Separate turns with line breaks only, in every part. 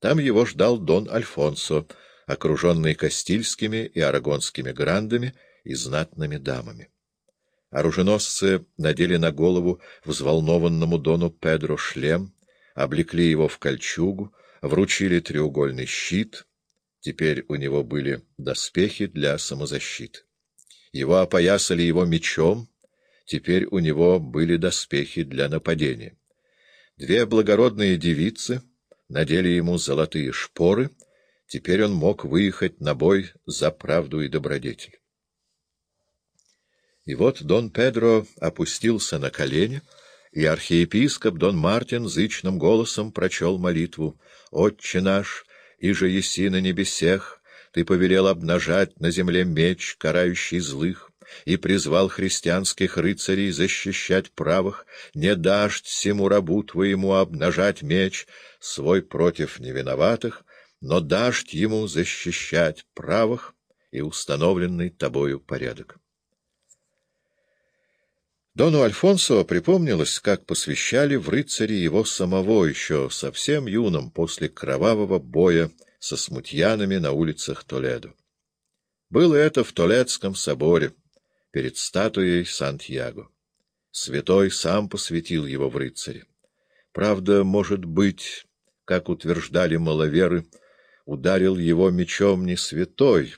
Там его ждал Дон Альфонсо, окруженный Кастильскими и Арагонскими грандами и знатными дамами. Оруженосцы надели на голову взволнованному Дону Педро шлем, облекли его в кольчугу, вручили треугольный щит. Теперь у него были доспехи для самозащиты. Его опоясали его мечом, теперь у него были доспехи для нападения. Две благородные девицы надели ему золотые шпоры, теперь он мог выехать на бой за правду и добродетель. И вот Дон Педро опустился на колени, и архиепископ Дон Мартин зычным голосом прочел молитву «Отче наш, и же еси на небесех, ты повелел обнажать на земле меч, карающий злых, и призвал христианских рыцарей защищать правых, не дашь всему рабу твоему обнажать меч свой против невиноватых, но дашь ему защищать правых и установленный тобою порядок». Дону Альфонсо припомнилось, как посвящали в рыцари его самого еще совсем юным после кровавого боя со смутьянами на улицах Толедо. Было это в Толедском соборе, перед статуей Сантьяго. Святой сам посвятил его в рыцари. Правда, может быть, как утверждали маловеры, ударил его мечом не святой,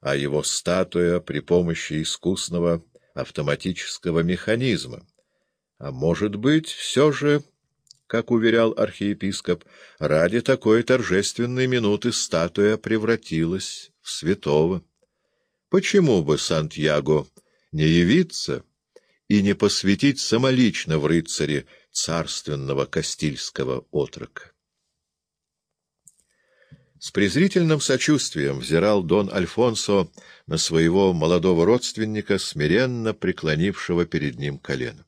а его статуя при помощи искусного автоматического механизма. А может быть, все же, как уверял архиепископ, ради такой торжественной минуты статуя превратилась в святого. Почему бы Сантьяго не явиться и не посвятить самолично в рыцаре царственного Кастильского отрока? С презрительным сочувствием взирал Дон Альфонсо на своего молодого родственника, смиренно преклонившего перед ним колено.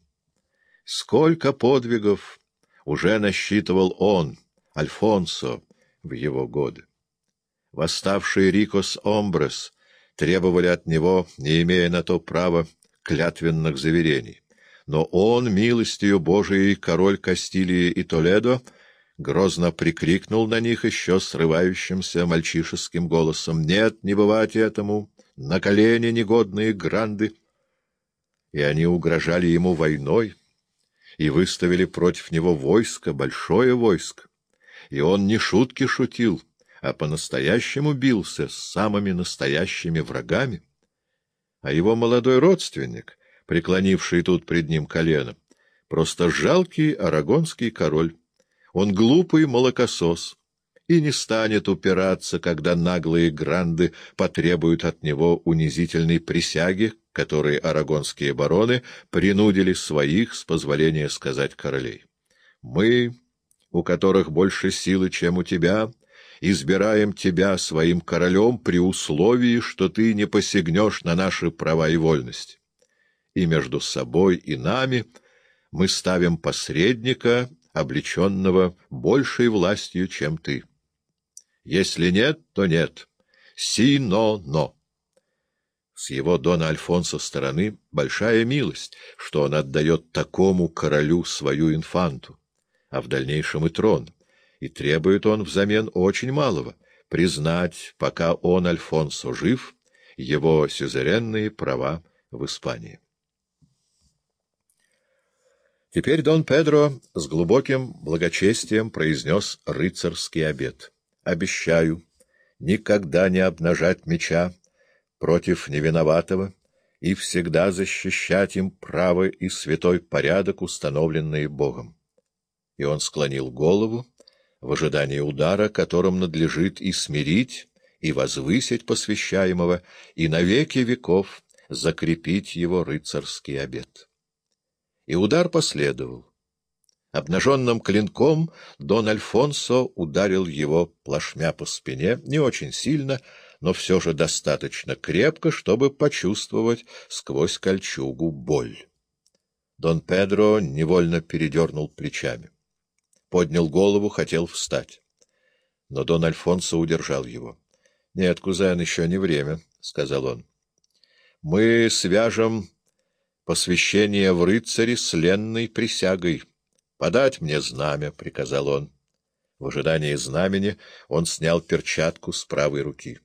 Сколько подвигов уже насчитывал он, Альфонсо, в его годы. Восставшие Рикос Омбрес требовали от него, не имея на то права, клятвенных заверений. Но он, милостью Божией, король Кастилии и Толедо, грозно прикрикнул на них еще срывающимся мальчишеским голосом. «Нет, не бывать этому! На колени негодные гранды!» И они угрожали ему войной и выставили против него войско, большое войско. И он не шутки шутил, а по-настоящему бился с самыми настоящими врагами. А его молодой родственник, преклонивший тут пред ним колено, просто жалкий арагонский король. Он глупый молокосос и не станет упираться, когда наглые гранды потребуют от него унизительной присяги, которой арагонские бароны принудили своих, с позволения сказать королей. Мы, у которых больше силы, чем у тебя, избираем тебя своим королем при условии, что ты не посягнешь на наши права и вольность. И между собой и нами мы ставим посредника, облеченного большей властью, чем ты. Если нет, то нет. Си-но-но. С его Дона Альфонсо стороны большая милость, что он отдает такому королю свою инфанту, а в дальнейшем и трон, и требует он взамен очень малого — признать, пока он, Альфонсо, жив, его сюзеренные права в Испании. Теперь Дон Педро с глубоким благочестием произнес рыцарский обет. «Обещаю никогда не обнажать меча против невиноватого и всегда защищать им право и святой порядок, установленные Богом». И он склонил голову в ожидании удара, которым надлежит и смирить, и возвысить посвящаемого, и навеки веков закрепить его рыцарский обет и удар последовал. Обнаженным клинком Дон Альфонсо ударил его плашмя по спине, не очень сильно, но все же достаточно крепко, чтобы почувствовать сквозь кольчугу боль. Дон Педро невольно передернул плечами. Поднял голову, хотел встать. Но Дон Альфонсо удержал его. — Нет, кузен, еще не время, — сказал он. — Мы свяжем посвящение в рыцари с ленной присягой. — Подать мне знамя, — приказал он. В ожидании знамени он снял перчатку с правой руки.